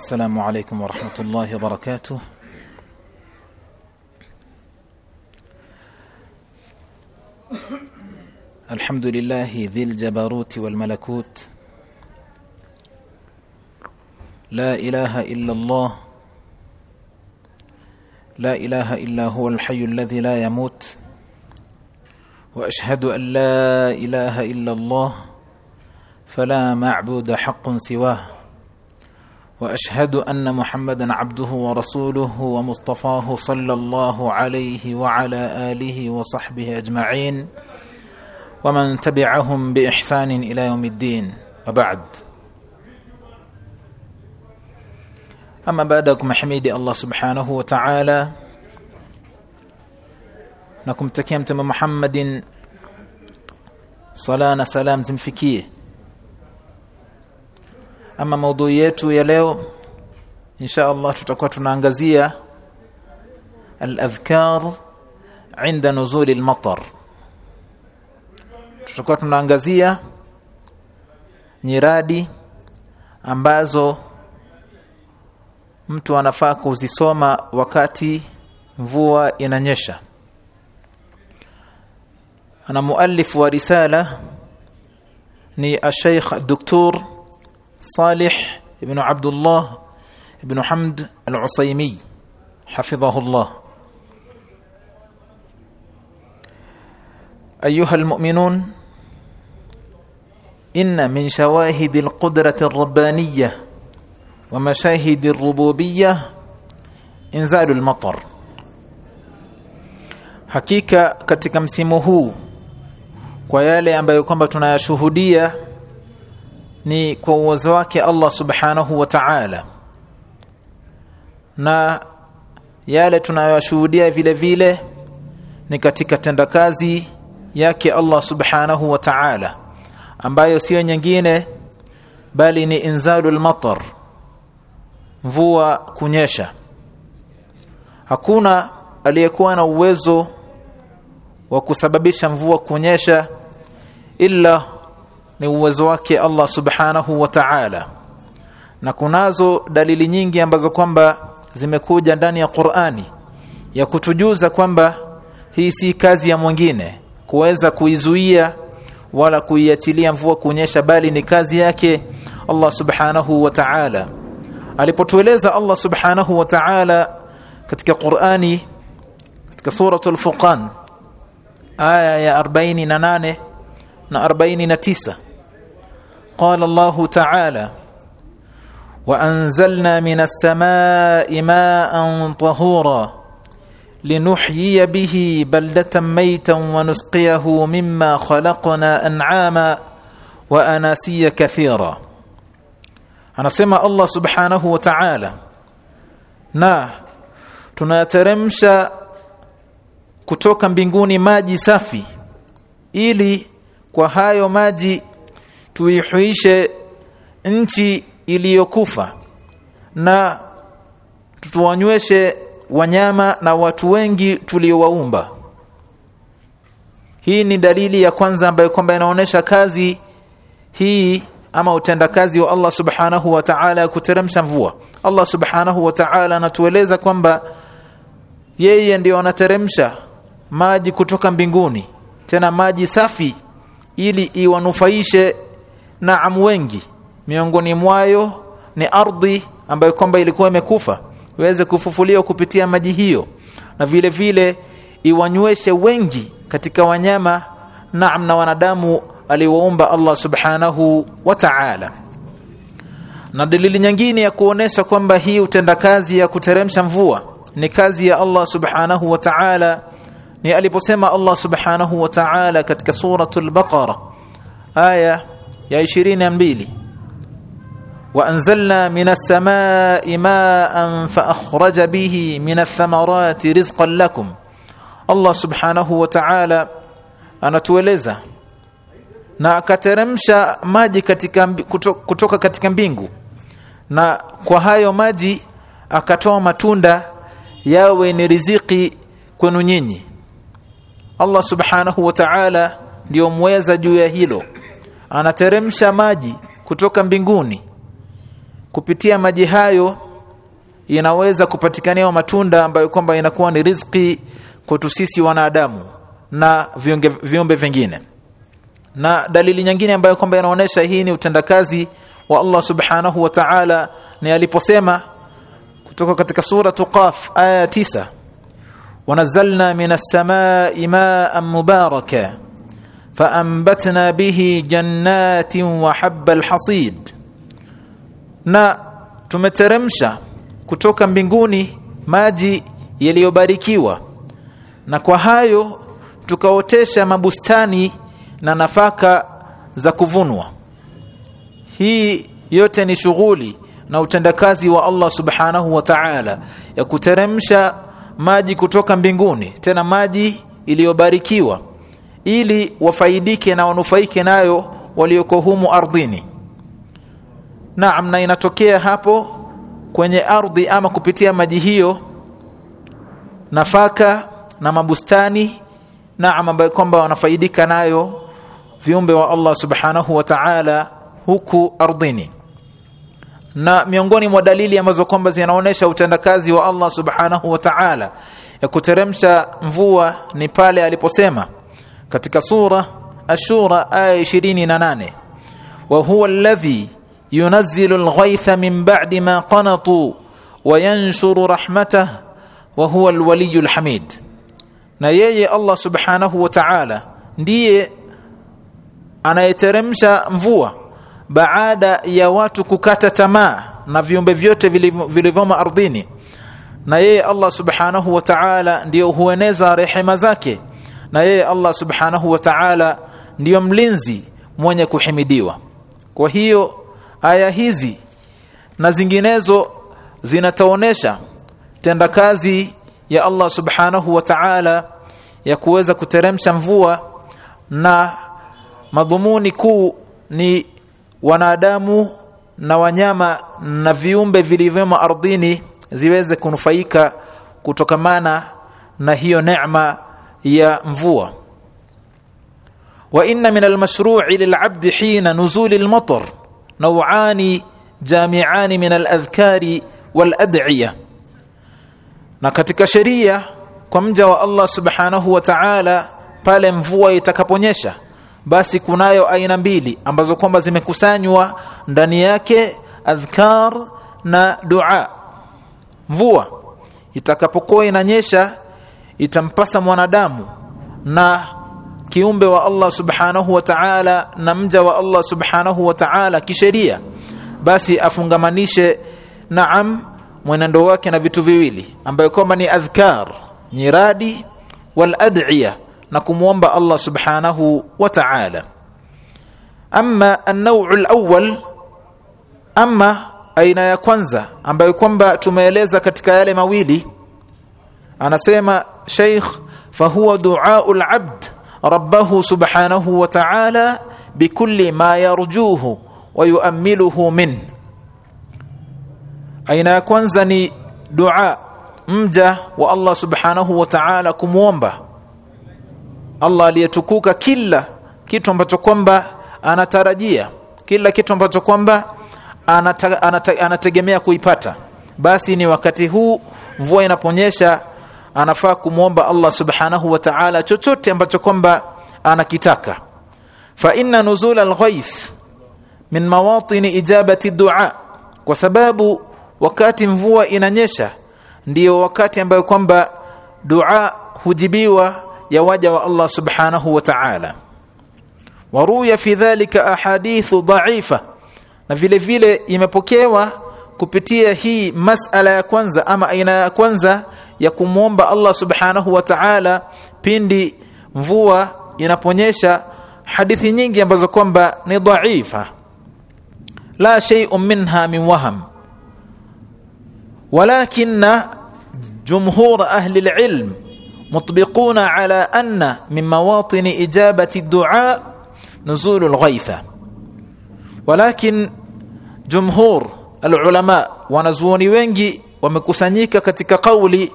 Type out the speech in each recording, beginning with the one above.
السلام عليكم ورحمة الله وبركاته. الحمد لله ذي الجبروت والملكوت. لا إله إلا الله. لا إله إلا هو الحي الذي لا يموت. وأشهد أن لا إله إلا الله. فلا معبود حق سواه. وأشهد أن محمدا عبده ورسوله ومصطفاه صلى الله عليه وعلى آله وصحبه أجمعين ومن تبعهم بإحسان إلى يوم الدين. وبعد. أما بعدكم حميدي الله سبحانه وتعالى. mtume Muhammadin sala na salam zimfikie ama maudhui yetu ya leo insha Allah tutakuwa tunaangazia al-adhkar inda nuzuli al-matar tutakuwa tunaangazia nyiradi ambazo mtu anafaa kuzisoma wakati mvua inanyesha ana muallif wa risala ni al-sheikh Dr. صالح بن عبد الله بن حمد العصيمي حفظه الله. أيها المؤمنون إن من شواهد القدرة الربانية ومشاهد الربوبية إنزال المطر. hakika katika msimu huu kwa yale ambayo kwamba ni kwa uwezo wake Allah subhanahu wa ta'ala. Na yale tunayoshuhudia vile vile ni katika tendakazi yake Allah subhanahu wa ta'ala ambayo sio nyingine bali ni inzalul matar mvua kunyesha. Hakuna aliyekuwa na uwezo wa kusababisha mvua kunyesha illa ni uwezo wake Allah subhanahu wa ta'ala. Na kunazo dalili nyingi ambazo kwamba zimekuja ndani ya Qur'ani ya kutujuza kwamba hii si kazi ya mwingine kuweza kuizuia wala kuiachilia mvua kunyesha bali ni kazi yake Allah subhanahu wa ta'ala. Alipotueleza Allah subhanahu wa ta'ala katika Qur'ani katika suratul Furqan aya ya 48 na 49 قال الله تعالى وأنزلنا من السماء ماء طهورا لنحيي به بلدة ميتا ونسقيه مما خلقنا أنعاما وأناسيا كثيرا. anasema Allah subhanahu wa ta'ala na tunateremsha kutoka mbinguni maji safi ili kwa hayo maji tuihuishe nchi iliyokufa na tuwanyweshe wanyama na watu wengi tuliowaumba hii ni dalili ya kwanza ambayo kwamba inaonyesha kazi hii ama utendakazi wa Allah subhanahu wa ta'ala kuteremsha mvua. Allah subhanahu wa ta'ala anatueleza kwamba yeye ndiyo anateremsha maji kutoka mbinguni tena maji safi ili iwanufaishe naam wengi. Miongoni mwayo ni ardhi ambayo kwamba ilikuwa imekufa iweze kufufuliwa kupitia maji hiyo. Na vile vile iwanyweshe wengi katika wanyama naam na wanadamu aliwaumba Allah subhanahu wa ta'ala. Na dalili nyingine ya kuonesha kwamba hii utendakazi ya kuteremsha mvua ni kazi ya Allah subhanahu wa ta'ala. Ni aliposema Allah subhanahu wa ta'ala katika suratul baqara aya ya 22 wa anzalna minas samaa'i ma'an fa akhraja bihi minath thamarati rizqan lakum. Allah subhanahu wa ta'ala anatueleza na akateremsha maji katika kutoka katika mbingu. Na kwa hayo maji akatoa matunda yawe ni riziki kwenu nyinyi. Allah subhanahu wa ta'ala ndio mweza juu ya hilo anateremsha maji kutoka mbinguni. Kupitia maji hayo inaweza kupatikaniwa matunda ambayo kwamba inakuwa ni riziki kwetu sisi wanadamu na viumbe vingine. Na dalili nyingine ambayo kwamba inaonyesha hii ni utendakazi wa Allah subhanahu wa ta'ala ni aliposema kutoka katika sura tuqaf aya 9 wanazalna minas samaa'i ma'an mubaraka فانبتنا bihi جنات وحب الحصيد نا na tumeteremsha kutoka mbinguni maji yaliyobarikiwa. Na kwa hayo tukaotesha mabustani na nafaka za kuvunwa. Hii yote ni shughuli na utendakazi wa Allah subhanahu wa ta'ala ya kuteremsha maji kutoka mbinguni tena maji iliyobarikiwa ili wafaidike na wanufaike nayo walioko humu ardhini. Naam na inatokea hapo kwenye ardhi ama kupitia maji hiyo nafaka na mabustani naam ambayo kwamba wanafaidika nayo viumbe wa Allah subhanahu wa ta'ala huku ardhini. Na miongoni mwa dalili ambazo kwamba zinaonesha utendakazi wa Allah subhanahu wa ta'ala ya kuteremsha mvua ni pale aliposema katika sura ashura aya 28 wa huwa alladhi yunazzilu alghaytha min ba'di ma qanatu wa yanshuru rahmatahu wa huwa alwaliyyul hamid. Na yeye Allah subhanahu wa ta'ala ndiye anayeteremsha mvua baada ya watu kukata tamaa na viumbe vyote vilivyomo ardhini. Na yeye Allah subhanahu wa ta'ala ndiyo hueneza rehema zake na yeye Allah subhanahu wa ta'ala ndiyo mlinzi mwenye kuhimidiwa. Kwa hiyo aya hizi na zinginezo zinataonesha tendakazi ya Allah subhanahu wa ta'ala ya kuweza kuteremsha mvua na madhumuni kuu ni wanadamu na wanyama na viumbe vilivyomo ardhini ziweze kunufaika kutokamana na hiyo neema ya mvua. Wa inna min almashru'i lil'abd hina nuzul almatar naw'ani jami'ani min aladhkari walad'iya na katika sheria kwa mja wa Allah subhanahu wa ta'ala pale mvua itakaponyesha basi kunayo aina mbili ambazo kwamba zimekusanywa ndani yake adhkar na dua. Mvua itakapokuwa inanyesha itampasa mwanadamu na kiumbe wa Allah subhanahu wa ta'ala na mja wa Allah subhanahu wa ta'ala kisheria basi afungamanishe naam mwenendo wake na vitu viwili ambayo kwamba ni adhkar nyiradi wal ad'iya na kumwomba Allah subhanahu wa ta'ala. Amma an-naw'u al-awwal amma aina ya kwanza ambayo kwamba tumeeleza katika yale mawili anasema Sheikh fahuwa dua al-'abd rabbahu subhanahu wa ta'ala bikulli ma yarjuhu wa yu'ammiluhu min. Aina ya kwanza ni dua mja wa Allah subhanahu wa ta'ala kumwomba Allah aliyetukuka kila kitu ambacho kwamba anatarajia kila kitu ambacho kwamba anata, anata, anategemea kuipata. Basi ni wakati huu mvua inaponyesha anafaa kumwomba Allah subhanahu wa ta'ala chochote ambacho kwamba anakitaka. Fa inna nuzul alghayth min mawatin ijabati dua kwa sababu wakati mvua inanyesha ndiyo wakati ambayo kwamba dua hujibiwa ya waja wa Allah subhanahu wa ta'ala. Waruya fi dhalika ahadithu dha'ifa na vile vile imepokewa kupitia hii masala ya kwanza ama aina ya kwanza ya kumwomba Allah subhanahu wa ta'ala pindi mvua inaponyesha hadithi nyingi ambazo kwamba ni dhaifa la shay'un minha min waham ولكن جمهور أهل العلم مطبقون على أن من مواطن إجابة الدعاء نزول الغيث ولكن جمهور العلماء wanazuoni wengi wamekusanyika katika kauli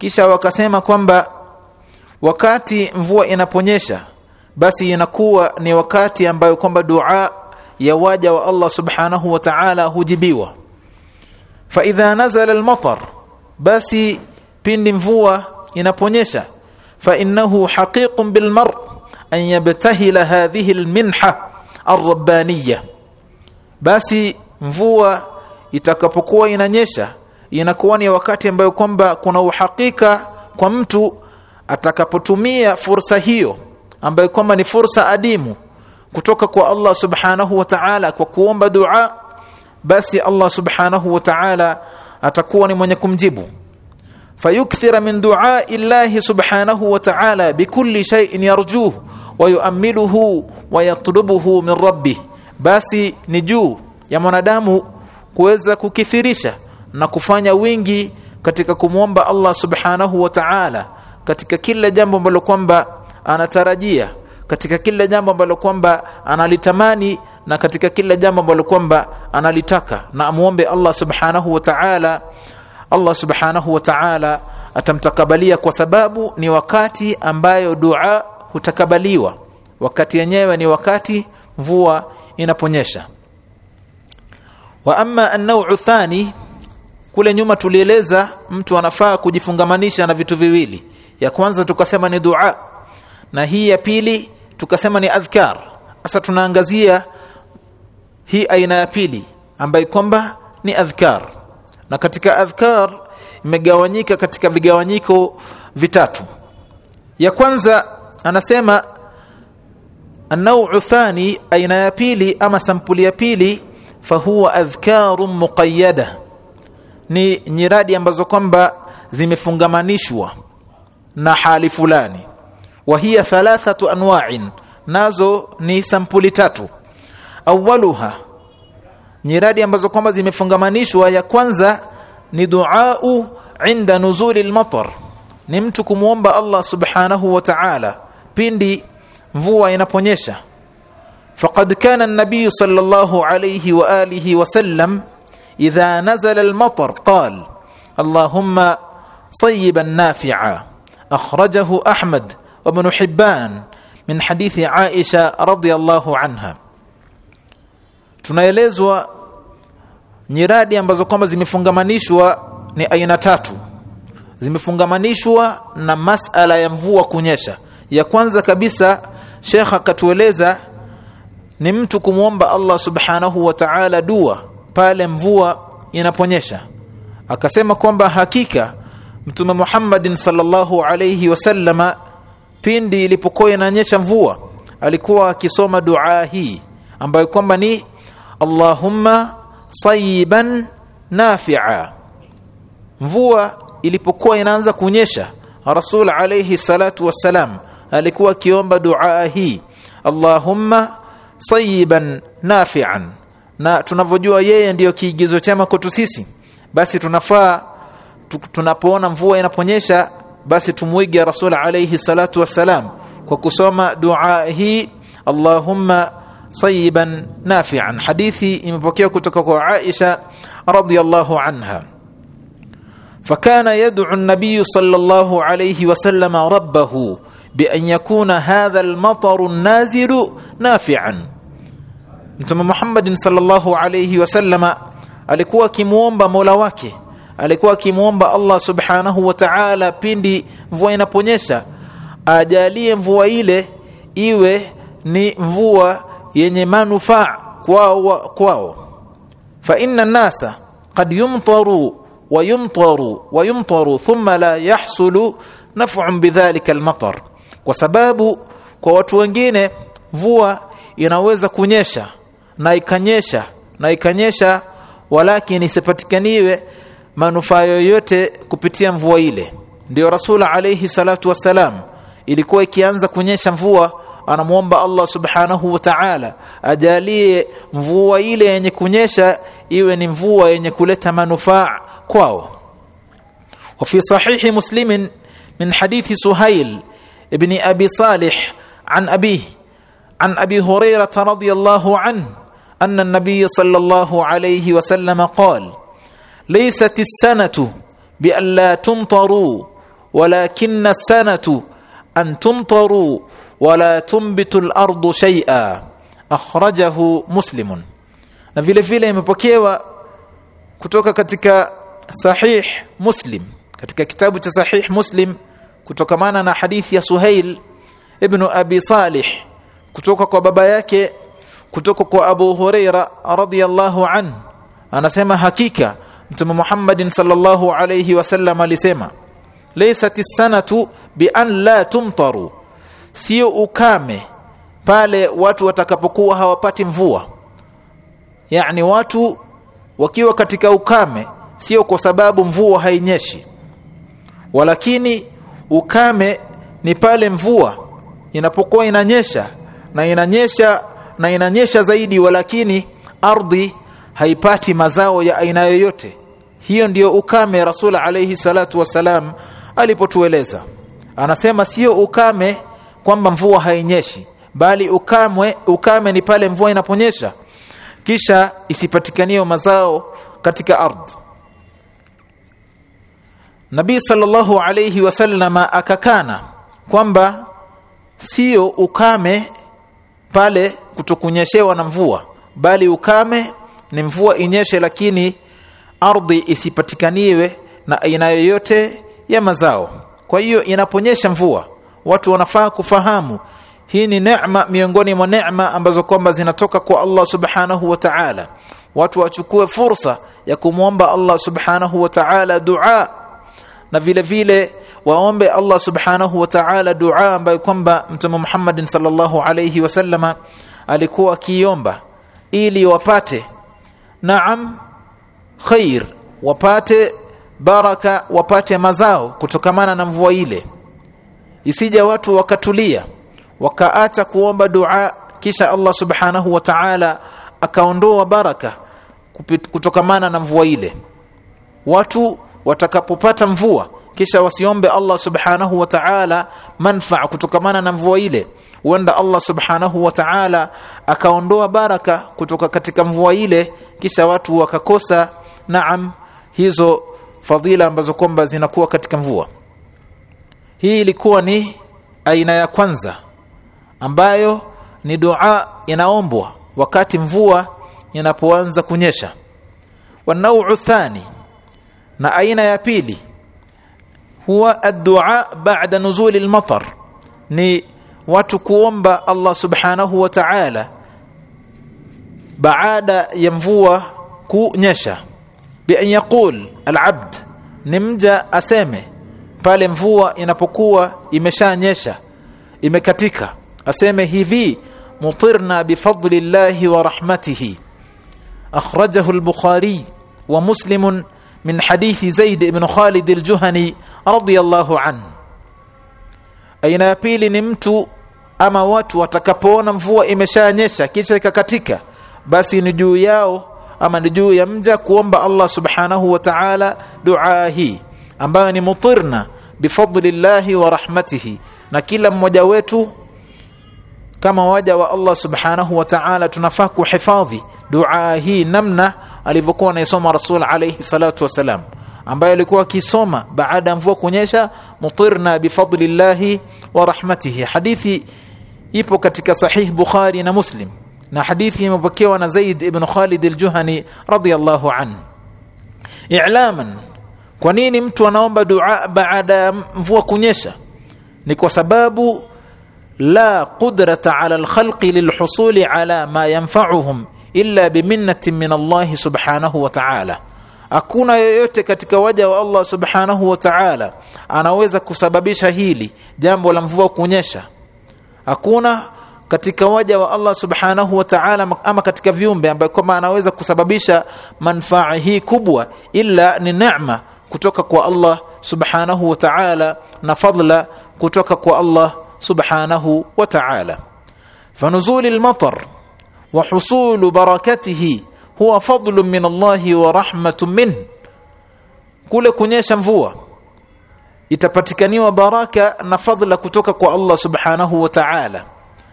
kisha wakasema kwamba wakati mvua inaponyesha basi inakuwa ni wakati ambayo kwamba dua ya waja wa Allah subhanahu wa ta'ala hujibiwa. Fa idha nazala almatar basi pindi mvua inaponyesha fa innahu haqiqun bilmar an yabtahila hadhihi alminha arrabbaniyya. Basi mvua itakapokuwa inanyesha inakuwa ni wakati ambayo kwamba kuna uhakika kwa mtu atakapotumia fursa hiyo ambayo kwamba ni fursa adimu kutoka kwa Allah subhanahu wa ta'ala kwa kuomba dua basi Allah subhanahu wa ta'ala atakuwa ni mwenye kumjibu. Fayukthira min du'a illahi subhanahu wa ta'ala bikulli shay'in yarjuhu wa yu'ammiluhu wa yatlubuhu min rabbih basi ni juu ya mwanadamu kuweza kukithirisha na kufanya wingi katika kumwomba Allah subhanahu wa ta'ala katika kila jambo ambalo kwamba anatarajia katika kila jambo ambalo kwamba analitamani na katika kila jambo ambalo kwamba analitaka. Na amuombe Allah subhanahu wa ta'ala Allah subhanahu wa ta'ala atamtakabalia kwa sababu ni wakati ambayo dua hutakabaliwa. Wakati yenyewe ni wakati mvua inaponyesha. Wa amma an-naw'u thani kule nyuma tulieleza mtu anafaa kujifungamanisha na vitu viwili. Ya kwanza tukasema ni dua na hii ya pili tukasema ni adhkar. Sasa tunaangazia hii aina ya pili ambayo kwamba ni adhkar. Na katika adhkar imegawanyika katika vigawanyiko vitatu. Ya kwanza anasema an-naw'u thani aina ya pili ama sampuli ya pili fahuwa adhkaru muqayyada ni nyiradi ambazo kwamba zimefungamanishwa na hali fulani. Wa hiya thalathatu anwa'in nazo ni sampuli tatu. Awwaluha nyiradi ambazo kwamba zimefungamanishwa ya kwanza ni duau inda nuzuli almatar ni mtu kumuomba Allah subhanahu wa ta'ala pindi mvua inaponyesha. Faqad kana an-nabiy sallallahu alayhi wa alihi wa sallam idha nazala al-matar qala allahumma صيبا نافعا أخرجه أحمد وابن حبان من حديث عائشة رضي الله عنها tunaelezwa nyiradi ambazo kwamba zimefungamanishwa ni aina tatu zimefungamanishwa na masala ya mvua kunyesha ya kwanza kabisa Sheikh akatueleza ni mtu kumwomba Allah subhanahu wa ta'ala dua pale mvua inaponyesha. Akasema kwamba hakika Mtume Muhammadin sallallahu alayhi wasallama pindi ilipokuwa inanyesha mvua alikuwa akisoma dua hii ambayo kwamba ni Allahumma sayiban nafi'a. Mvua ilipokuwa inaanza kunyesha Rasul alayhi salatu wassalam alikuwa akiomba dua hii Allahumma sayiban nafi'an na tunavyojua yeye ndiyo kiigizo chema kwetu sisi basi tunafaa tunapoona mvua inaponyesha basi tumuige Rasul alayhi salatu wassalam kwa kusoma dua hii Allahumma sayiban nafi'an hadithi imepokewa kutoka kwa Aisha radhiyallahu anha فكان يدعو النبي صلى الله عليه وسلم ربه بأن يكون هذا المطر النازل نافعا Mtume Muhammad sallallahu alayhi wasallama alikuwa akimuomba Mola wake alikuwa akimuomba Allah subhanahu wa ta'ala pindi mvua inaponyesha ajalie mvua ile iwe ni mvua yenye manufaa kwao kwao. Fa inna nasa qad yumtaru wa yumtaru wa yumtaru thumma la yahsulu naf'un bidhalika almatar. Kwa sababu kwa watu wengine mvua inaweza kunyesha na ikanyesha na ikanyesha walakini isipatikaniwe manufaa yoyote kupitia mvua ile ndio rasul alayhi salatu wassalam ilikuwa ikianza kunyesha mvua anamuomba Allah subhanahu wa ta'ala ajalie mvua ile yenye kunyesha iwe ni mvua yenye kuleta manufaa kwao وفي صحيح مسلم من حديث سهيل ابن أبي صالح عن أبيه عن أبي هريرة رضي الله عنه أن النبي صلى الله عليه وسلم قال ليست السنة بأن لا تمطروا ولكن السنة أن تمطروا ولا تنبت الأرض شيئا أخرجه مسلم na vile vile imepokewa kutoka katika sahih Muslim katika kitabu cha sahih Muslim kutokamana na hadithi ya Suhail ibn Abi Salih kutoka kwa baba yake kutoka kwa Abu Huraira radhiyallahu an anasema hakika Mtume Muhammadin sallallahu alayhi wasallam alisema laysati sanatu bi an la tumtaru sio ukame pale watu watakapokuwa hawapati mvua. Yani watu wakiwa katika ukame sio kwa sababu mvua hainyeshi. Walakini ukame ni pale mvua inapokuwa inanyesha na inanyesha na inanyesha zaidi walakini ardhi haipati mazao ya aina yoyote. Hiyo ndiyo ukame rasul alayhi salatu wasalam alipotueleza. Anasema sio ukame kwamba mvua hainyeshi bali ukame ukame ni pale mvua inaponyesha kisha isipatikanie mazao katika ardhi. Nabii sallallahu alayhi wasallama akakana kwamba sio ukame pale kutokunyeshewa na mvua bali ukame ni mvua inyeshe lakini ardhi isipatikaniwe na aina yoyote ya mazao. Kwa hiyo inaponyesha mvua watu wanafaa kufahamu hii ni neema miongoni mwa neema ambazo kwamba zinatoka kwa Allah subhanahu wa ta'ala. Watu wachukue fursa ya kumwomba Allah subhanahu wa ta'ala dua na vile vile waombe Allah subhanahu wa ta'ala dua ambayo kwamba mtume Muhammad sallallahu alayhi wasallama alikuwa akiomba ili wapate naam khair wapate baraka wapate mazao kutokamana na mvua ile. Isija watu wakatulia wakaacha kuomba dua kisha Allah subhanahu wa ta'ala akaondoa baraka kutokamana na mvua ile. Watu watakapopata mvua kisha wasiombe Allah subhanahu wa ta'ala manfaa kutokamana na mvua ile huenda Allah subhanahu wa ta'ala akaondoa baraka kutoka katika mvua ile kisha watu wakakosa naam hizo fadhila ambazo kwamba zinakuwa katika mvua. Hii ilikuwa ni aina ya kwanza ambayo ni dua inaombwa wakati mvua inapoanza kunyesha. Wanau thani na aina ya pili huwa ad-du'a ba'da nuzuli al-matar ni watu kuomba Allah subhanahu wa ta'ala baada ya mvua kunyesha bi an yaqul al-abd ni aseme pale mvua inapokuwa imeshanyesha imekatika aseme hivi mutirna bifadlillahi wa rahmatihi akhrajahu al-bukhari wa muslim min hadithi zaid ibn khalid al-juhani radiyallahu anhu aina ya pili ni mtu ama watu watakapoona mvua imeshanyesha kisha ikakatika basi ni juu yao ama ni juu ya mja kuomba Allah subhanahu wa ta'ala dua hii ambayo ni mutirna bifadlillahi wa rahmatihi. Na kila mmoja wetu kama waja wa Allah subhanahu wa ta'ala tunafaa kuhifadhi dua hii namna alivyokuwa anaisoma rasul alayhi salatu wasalam ambaye alikuwa akisoma baada ya mvua kunyesha mutirna bifadlillahi wa rahmatihi. Hadithi ipo katika sahih bukhari na muslim na hadithi imepokewa na zaid ibn khalid al-juhani radiyallahu anhu. I'laman kwa nini mtu anaomba dua baada ya mvua kunyesha? Ni kwa sababu la qudrata ala alkhalqi lilhusuli ala ma yanfa'uhum illa biminnatin min Allah subhanahu wa ta'ala. Hakuna yoyote katika waja wa Allah subhanahu wa ta'ala anaweza kusababisha hili jambo la mvua kunyesha hakuna katika waja wa Allah subhanahu wa ta'ala ama katika viumbe ambaye kwamba anaweza kusababisha manfaa hii kubwa illa ni neema kutoka kwa Allah subhanahu wa ta'ala na fadla kutoka kwa Allah subhanahu wa ta'ala. Wa husulu barakatihi huwa fadlun min Allah wa rahmatun min. Kule kunyesha mvua itapatikaniwa baraka na fadla kutoka kwa Allah subhanahu wa ta'ala.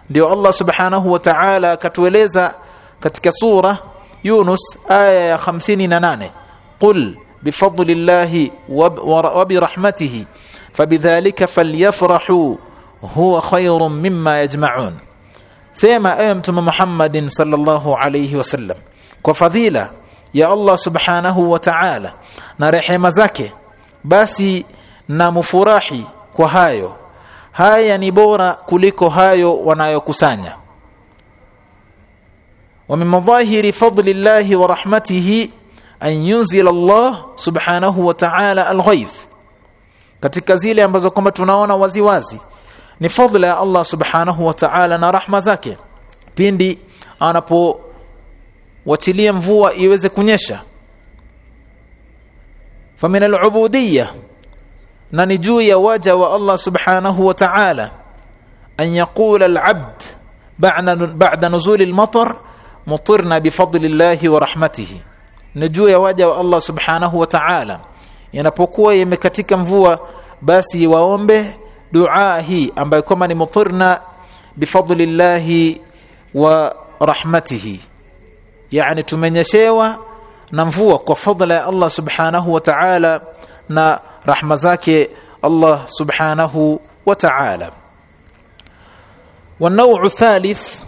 Ndio Allah subhanahu wa ta'ala akatueleza katika sura Yunus aya ya 58 qul bifadlillahi wa birahmatihi fabidhalika falyafrahu huwa khayrun mimma yajma'un. Sema ewe mtume Muhammadin sallallahu alayhi wasallam kwa fadhila ya Allah subhanahu wa ta'ala na rehema zake basi na mufurahi kwa hayo. Haya ni bora kuliko hayo wanayokusanya. Wa min madhahiri fadlillahi wa rahmatihi an yunzila Allah subhanahu wa ta'ala alghayth. Katika zile ambazo kwamba tunaona waziwazi ni fadhila ya Allah subhanahu wa ta'ala na rahma zake. Pindi anapo watilia mvua iweze kunyesha. Famin alubudiyya na ni juu ya waja wa Allah subhanahu wa ta'ala an yaqula alabd ba'da ba'da nuzul almatar mutirna bifadlillahi wa rahmatihi. Ni juu ya waja wa Allah subhanahu wa ta'ala. Inapokuwa yamekatika mvua basi waombe dua hii ambayo kama ni mutirna bifadlillahi wa rahmatihi. Yani tumenyeshewa na mvua kwa fadla ya Allah subhanahu wa ta'ala na rahma zake Allah subhanahu wa ta'ala. Wa thalith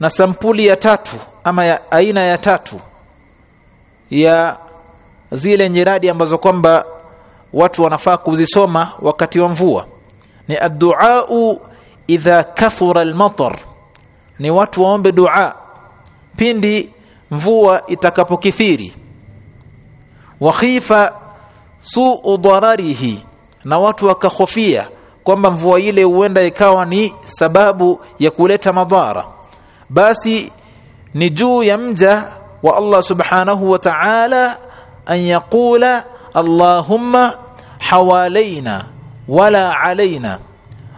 na sampuli ya tatu ama ya aina ya tatu ya zile nyiradi ambazo kwamba watu wanafaa kuzisoma wakati wa mvua ni addu'a idha kathura almatar. Ni watu waombe dua pindi mvua itakapokithiri. Wa khifa suu dararihi na watu wakahofia kwamba mvua ile huenda ikawa ni sababu ya kuleta madhara basi ni juu ya mja wa Allah subhanahu wa ta'ala an yaqula Allahumma hawalaina wala alaina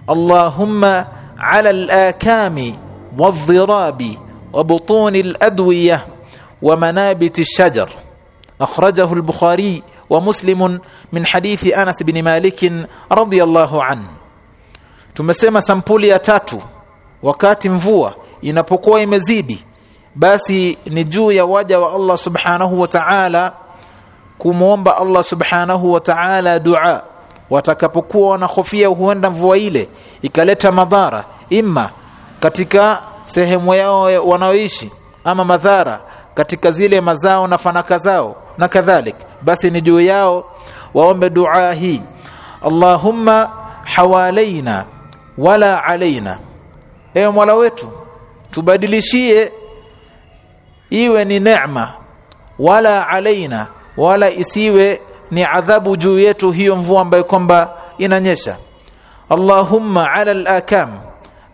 Allahumma ala al-akami والضراب وبطون الأدوية ومنابت الشجر أخرجه البخاري ومسلم من حديث أنس بن مالك رضي الله عنه tumesema sampuli ya tatu wakati mvua inapokuwa imezidi basi ni juu ya waja wa Allah subhanahu wa ta'ala kumwomba Allah subhanahu wa ta'ala dua watakapokuwa wanahofia huenda mvua ile ikaleta madhara imma katika sehemu yao wanaoishi ama madhara katika zile mazao na fanaka zao na kadhalik basi ni juu yao waombe dua hii. Allahumma hawalaina wala alaina. Ewe mwala wetu tubadilishie iwe ni neema wala alaina wala isiwe ni adhabu juu yetu hiyo mvua ambayo kwamba inanyesha. Allahumma ala al-akam.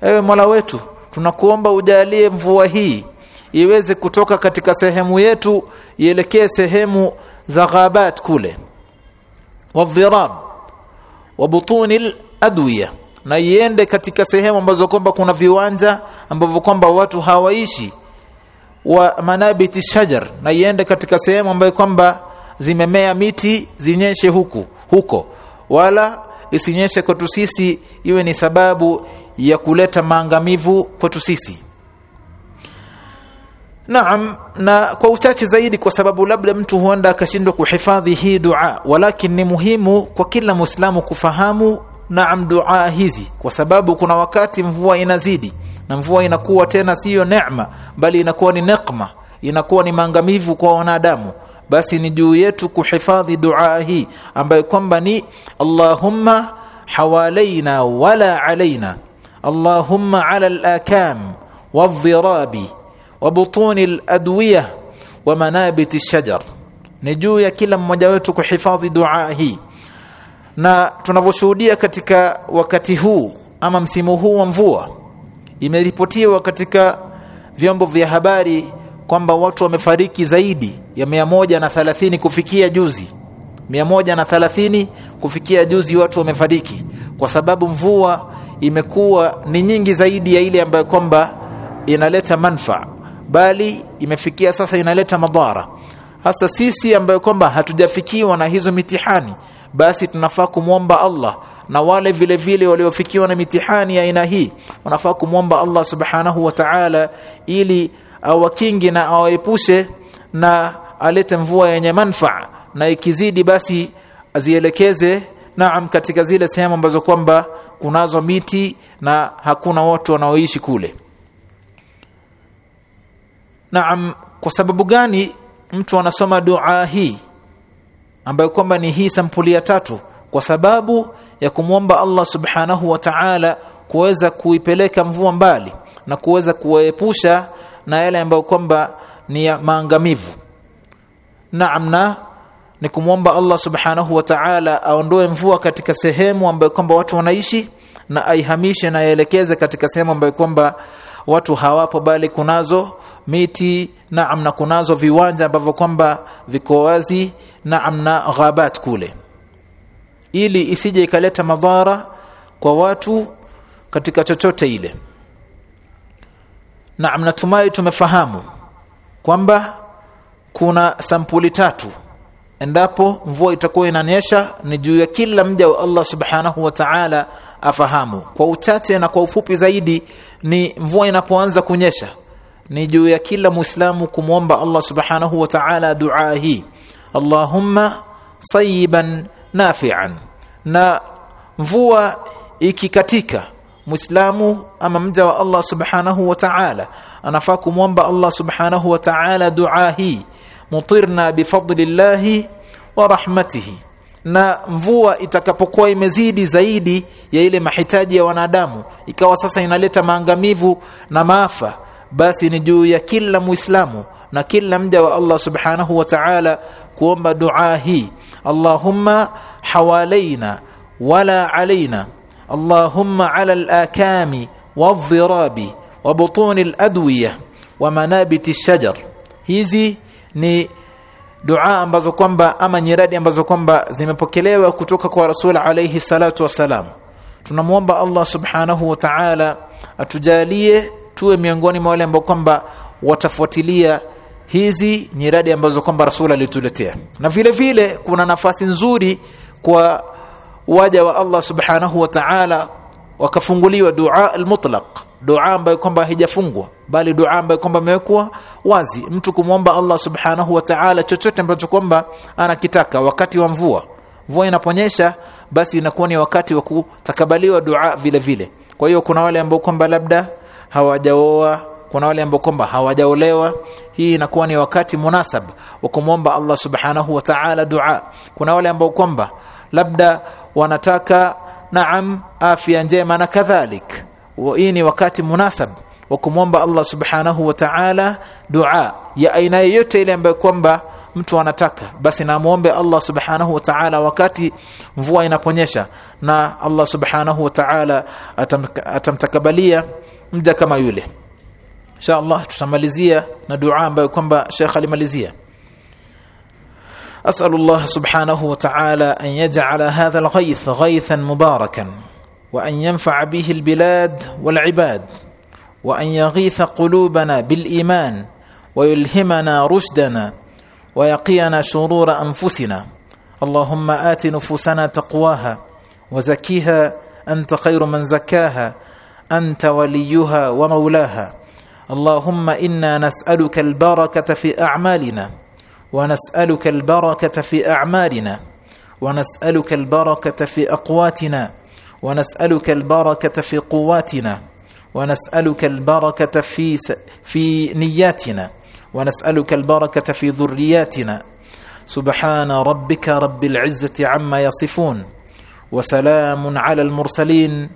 Ewe mwala wetu tunakuomba ujalie mvua hii iweze kutoka katika sehemu yetu ielekee sehemu za ghabat kule wadhirab wa butuni adwiya na iende katika sehemu ambazo kwamba kuna viwanja ambavyo kwamba watu hawaishi wa manabiti shajar na iende katika sehemu ambayo kwamba zimemea miti zinyeshe huku huko. Wala isinyeshe kwetu sisi iwe ni sababu ya kuleta maangamivu kwetu sisi Naam na kwa uchache zaidi kwa sababu labda mtu huenda akashindwa kuhifadhi hii dua walakin ni muhimu kwa kila Muislamu kufahamu naam dua hizi kwa sababu kuna wakati mvua inazidi na mvua inakuwa tena siyo neema bali inakuwa ni nekma inakuwa ni mangamivu kwa wanadamu. Basi ni juu yetu kuhifadhi dua hii ambayo kwamba ni Allahumma hawalaina wala alaina Allahumma ala al-akam wadh-dhirabi wa butuni al-adwiyah wa manabiti ash-shajar. Ni juu ya kila mmoja wetu kuhifadhi dua hii. Na tunavyoshuhudia katika wakati huu ama msimu huu wa mvua imeripotiwa katika vyombo vya habari kwamba watu wamefariki zaidi ya na thalathini kufikia juzi. Na thalathini kufikia juzi watu wamefariki. Kwa sababu mvua imekuwa ni nyingi zaidi ya ile ambayo kwamba inaleta manfaa bali imefikia sasa inaleta madhara. Hasa sisi ambayo kwamba hatujafikiwa na hizo mitihani basi tunafaa kumwomba Allah. Na wale vile vile waliofikiwa na mitihani ya aina hii wanafaa kumwomba Allah subhanahu wa ta'ala ili awakingi na awaepushe na alete mvua yenye manfaa. Na ikizidi basi azielekeze naam katika zile sehemu ambazo kwamba kunazo miti na hakuna watu wanaoishi kule naam kwa sababu gani mtu anasoma dua hii? Ambayo kwamba ni hii sampuli ya tatu. Kwa sababu ya kumwomba Allah subhanahu wa ta'ala kuweza kuipeleka mvua mbali na kuweza kuwaepusha na yale ambayo kwamba ni ya maangamivu. Naam na ni kumwomba Allah subhanahu wa ta'ala aondoe mvua katika sehemu ambayo kwamba watu wanaishi na aihamishe na aelekeze katika sehemu ambayo kwamba watu hawapo bali kunazo miti naam na kunazo viwanja ambavyo kwamba viko wazi naam na ghabat kule. Ili isije ikaleta madhara kwa watu katika chochote ile. Naam natumai tumefahamu kwamba kuna sampuli tatu. Endapo mvua itakuwa inanyesha ni juu ya kila mja wa Allah subhanahu wa ta'ala afahamu. Kwa uchache na kwa ufupi zaidi ni mvua inapoanza kunyesha ni juu ya kila muislamu kumwomba Allah subhanahu wa ta'ala dua hii. Allahumma sayiban nafi'an. Na mvua ikikatika muislamu ama mja wa Allah subhanahu wa ta'ala anafaa kumwomba Allah subhanahu wa ta'ala dua hii. Mutirna bifadlillahi wa rahmatihi. Na mvua itakapokuwa imezidi zaidi ya ile mahitaji ya wanadamu ikawa sasa inaleta maangamivu na maafa basi ni juu ya kila muislamu na kila mja wa Allah subhanahu wa ta'ala kuomba dua hii. Allahumma hawalaina wala alaina. Allahumma ala al-akami wadh-dhirabi wa butuni al-adwiya wa manabiti ash-shajar hizi ni dua ambazo kwamba ama nyiradi ambazo kwamba zimepokelewa kutoka kwa Rasul alayhi salatu wasalam tunamuomba Allah subhanahu wa ta'ala atujalie tuwe miongoni mwa wale ambao kwamba watafuatilia hizi nyiradi ambazo kwamba Rasul alituletea. Na vile vile kuna nafasi nzuri kwa waja wa Allah subhanahu wa ta'ala wakafunguliwa dua al-mutlaq. Dua ambayo kwamba haijafungwa bali dua ambayo kwamba imewekwa wazi. Mtu kumwomba Allah subhanahu wa ta'ala chochote ambacho kwamba anakitaka wakati wa mvua. Mvua inaponyesha basi inakuwa ni wakati wa kutakabaliwa dua vile vile. Kwa hiyo kuna wale ambao kwamba labda hawajaoa. Kuna wale ambao kwamba hawajaolewa. Hii inakuwa ni wakati munasab wa kumwomba Allah subhanahu wa ta'ala dua. Kuna wale ambao kwamba labda wanataka naam afya njema na kadhalik. Hii ni wakati munasab wa kumwomba Allah subhanahu wa ta'ala dua ya aina yoyote ile ambayo kwamba mtu anataka. Basi namuombe Allah subhanahu wa ta'ala wakati mvua inaponyesha na Allah subhanahu wa ta'ala atam, atamtakabalia mja kama yule. Insha Allah tutamalizia na dua ambayo kwamba Sheikh alimalizia. أسأل الله سبحانه وتعالى أن يجعل هذا الغيث غيثا مباركا وأن ينفع به البلاد والعباد وأن يغيث قلوبنا بالإيمان ويلهمنا رشدنا ويقينا شرور أنفسنا اللهم آت نفوسنا تقواها وزكيها أنت خير من زكاها أنت وليها ومولاها. اللهم إنا نسألك البركة في أعمالنا ونسألك البركة في أعمالنا ونسألك البركة في أقواتنا ونسألك البركة في قواتنا ونسألك البركة في س... في نياتنا ونسألك البركة في ذرياتنا. سبحان ربك رب العزة عما يصفون وسلام على المرسلين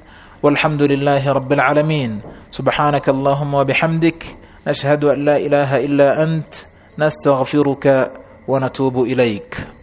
والحمد لله رب العالمين. سبحانك اللهم وبحمدك نشهد أن لا إله إلا أنت نستغفرك ونتوب إليك.